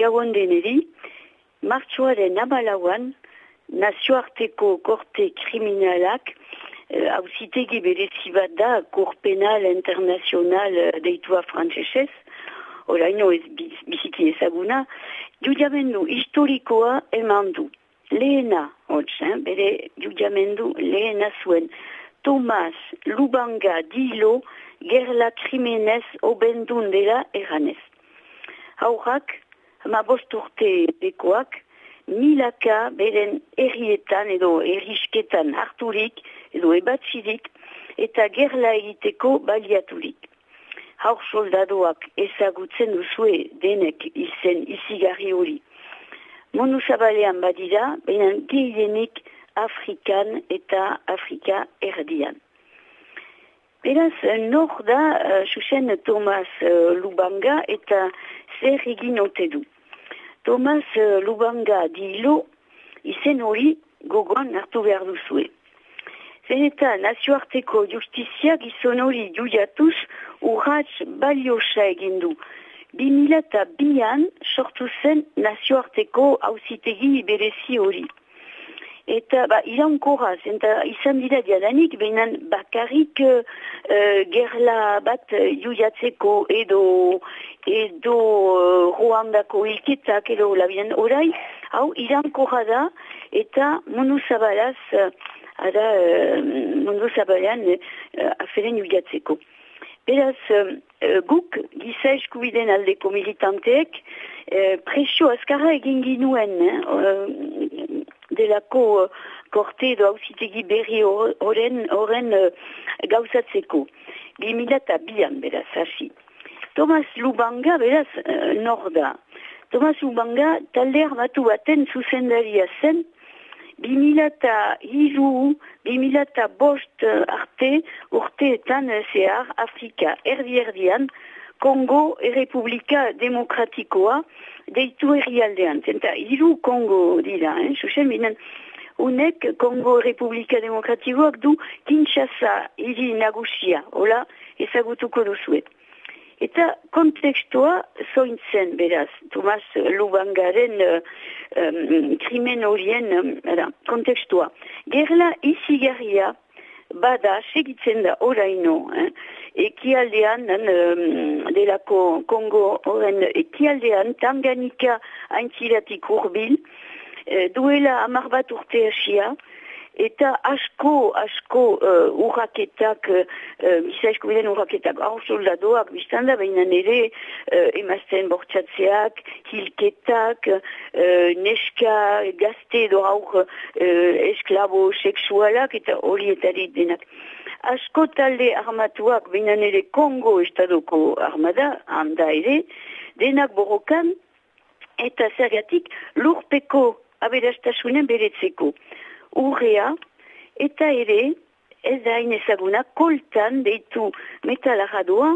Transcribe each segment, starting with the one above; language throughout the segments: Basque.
gauan deneri, martxoaren amalauan, nazioarteko korte kriminalak, hauzitegi uh, berezi bat da, kor penal internazional uh, deitua frantzesez, oraino ez biziki ezaguna, judiamendu historikoa eman du. Lehena, hotz, eh, bere judiamendu lehena zuen, Tomas Lubanga Dilo gerla krimenez obendun dela eranez. Haurak, hama bosturte bekoak, milaka beren errietan edo errisketan harturik edo ebatzirik eta gerla egiteko baliaturik. Haur soldadoak ezagutzen duzue denek izen izigarri hori. Monu zabalean badira, baina gehienik Afrikan eta Afrika erdian. Beraz, nor da, uh, susen Thomas uh, Lubanga eta zer egin ote du. Thomas uh, Lubanga dilo izen hori gogoan hartu behar duzue. Zen eta nazioarteko justizia gizon hori juiatuz urratz baliosa egin du. 2002an sortu zen nazioarteko hausitegi berezi hori. Eta ba, irankorra, zenta izan dira diadanik, behinan bakarrik uh, gerla bat juiatzeko edo edo uh, Ruandako ilketak edo labinen orai, hau irankorra da eta mundu zabalaz, uh, ada uh, mundu zabalean uh, aferen juiatzeko. Beraz, uh, guk giza eskubiden aldeko militanteek uh, presio azkarra egin ginuen, uh, delako uh, korte edo hausitegi berri horren uh, gauzatzeko. Bi mila eta bian, beraz, hasi. Thomas Lubanga, beraz, uh, norda. Thomas Lubanga, talde armatu baten zuzendaria zen, bi mila eta hiru, bi mila eta bost uh, arte urteetan uh, zehar Afrika erdi-erdian, Kongo Errepublika Demokratikoa, deitu herrialdean. Zenta, hiru Kongo dira, eh? Zuzen, binen, unek Kongo Republika Demokratikoak du Kinshasa hiri nagusia, hola, ezagutuko duzuet. Eta kontekstua zointzen, beraz, Tomas Lubangaren uh, um, krimen horien um, kontekstua. Gerla izigarria bada segitzen da oraino, eh? Ekialdean, um, delako Kongo horren ekialdean, Tanganika haintziratik urbil, e, duela amar bat urte hasia, eta asko, asko uh, urraketak, uh, bizaizko biden urraketak, hau soldadoak, biztanda, baina nire uh, emazten bortxatzeak, hilketak, uh, neska, gazte edo aur uh, esklabo seksualak, eta horietarik denak asko talde armatuak binan ere Kongo estadoko armada, handa ere, denak borrokan, eta zergatik lurpeko aberastasunen beretzeko. Urrea, eta ere, ez da inezaguna, koltan deitu metalaradua,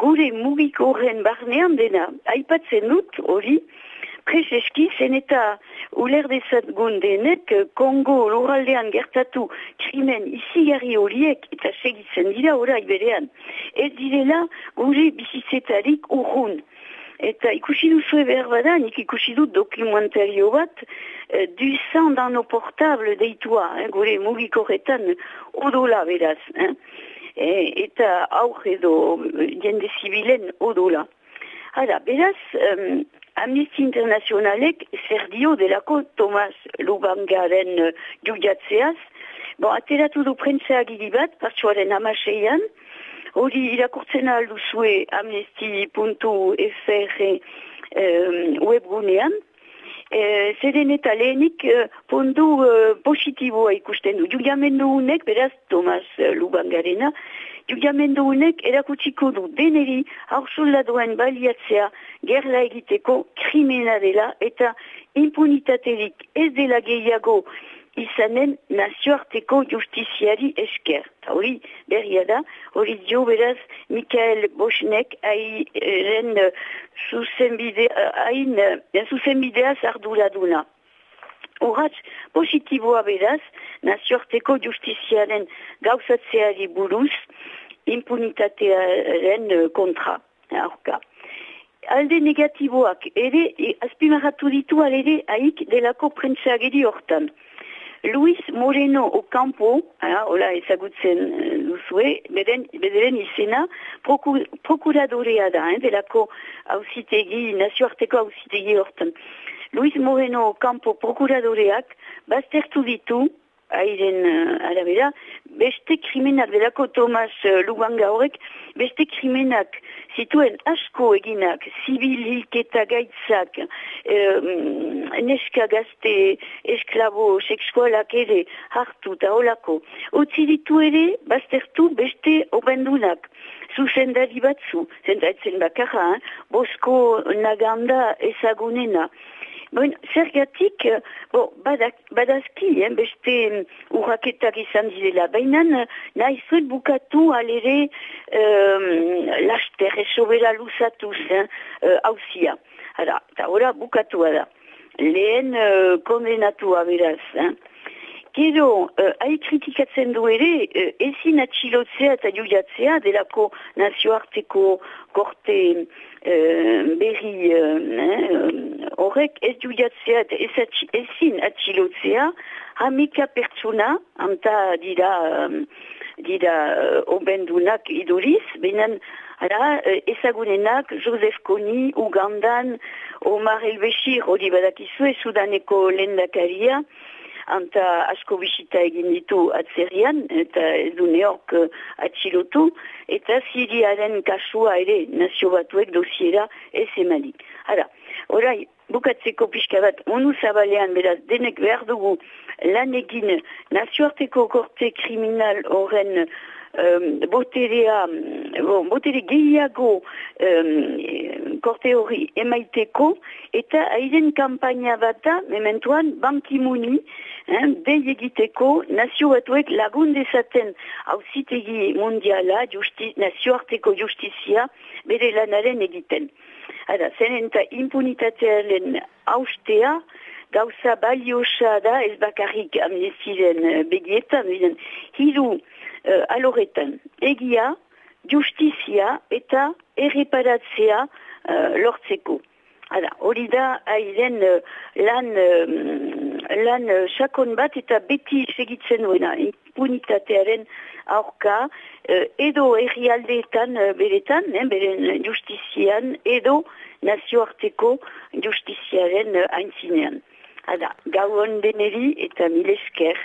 gure mugiko horren barnean dena, aipatzen dut, hori, Prezeski, zen eta uler dezatgun denek Kongo lurraldean gertatu krimen izigarri horiek eta segitzen dira orai berean. Ez direla gure bizitzetarik urrun. Eta ikusi duzu behar bada, nik ikusi dut dokumentario bat, eh, du zan dano portable deitua, eh, gure mugikorretan odola beraz. Eh. E, eta aur edo jende zibilen odola. Hala, beraz, um, Amnesty Internationalek zer dio delako Thomas Lubangaren uh, judiatzeaz. Bon, ateratu du prentza agili bat, partxoaren amaseian, hori irakurtzen alduzue amnesty.fr um, webgunean, E, zeren eta lehenik uh, pondu uh, positiboa ikusten du. Juliamendu unek, beraz, Thomas uh, Lubangarena, Juliamendu unek erakutsiko du deneri haursulladoen baliatzea gerla egiteko krimena dela eta impunitaterik ez dela gehiago izanen nazioarteko justiziari esker. Ta hori berria da, hori dio beraz Mikael Bosnek hain zuzenbidea zardura duna. Horatz, positiboa beraz, nazioarteko justiziaren gauzatzeari buruz, impunitatearen kontra. Aurka. alde negatiboak ere e, azpimarratu ditu alere haik delako prentsageri hortan. Luis Moreno Ocampo, hola ezagutzen eh, duzue, beden, bederen izena, proku, prokuradorea da, eh, delako hausitegi, nazioarteko hausitegi hortan. Luis Moreno Ocampo prokuradoreak baztertu ditu, airen uh, arabera, beste krimenak delako Tomas uh, Luganga horrek, beste krimenak zituen asko eginak, zibil hilketa gaitzak, um, neska gazte esklabo seksualak ere hartu eta olako. Utsi ditu ere, baztertu beste obendunak. Zuzendari batzu, zentaitzen bakarra, eh? Bosko Naganda ezagunena. Bon, zergatik, eh, bo, badak, badazki, eh, beste um, urraketak izan direla, baina eh, nahi zuet bukatu alere um, laster, esobera luzatuz, hauzia. Eh, Hara, eta ora bukatu da. Lehen uh, kondenatua beraz. Eh. Gero, uh, hai kritikatzen du ere, uh, ezin atxilotzea eta juiatzea delako nazioarteko korte uh, berri horrek ez juiatzea eta ezin atxilotzea, hamika pertsona, anta dira, um, dira uh, obendunak iduriz, benen Ara, ezagunenak, Joseph Kony, Ugandan, Omar El-Beshir, hori badakizue, Sudaneko lendakaria, anta asko bisita egin ditu atzerian, eta ez du neok uh, atxilotu, eta Siriaren kasua ere nazio batuek dosiera ez emali. Hala, orai, bukatzeko pixka bat, onu zabalean, beraz, denek behar dugu lan egin nazioarteko korte kriminal horren um, boterea, bon, botere gehiago um, korte hori emaiteko, eta haiden kampaina bata, mementuan, bankimuni, dei egiteko, nazio batuek lagun dezaten hauzitegi mundiala, justi, nazioarteko justizia, bere lanaren egiten. Hada, zen eta impunitatearen haustea, gauza baliosa da, ez bakarrik amnestiren begietan, hiru uh, aloretan. Egia, justizia eta erreparatzea uh, lortzeko. Hala, hori da haizen uh, lan, uh, lan uh, sakon bat eta beti segitzen duena, impunitatearen aurka, uh, edo errialdeetan uh, beretan, eh, beren justizian, edo nazioarteko justiziaren uh, aintzinean. Hala, gau deneri eta milesker.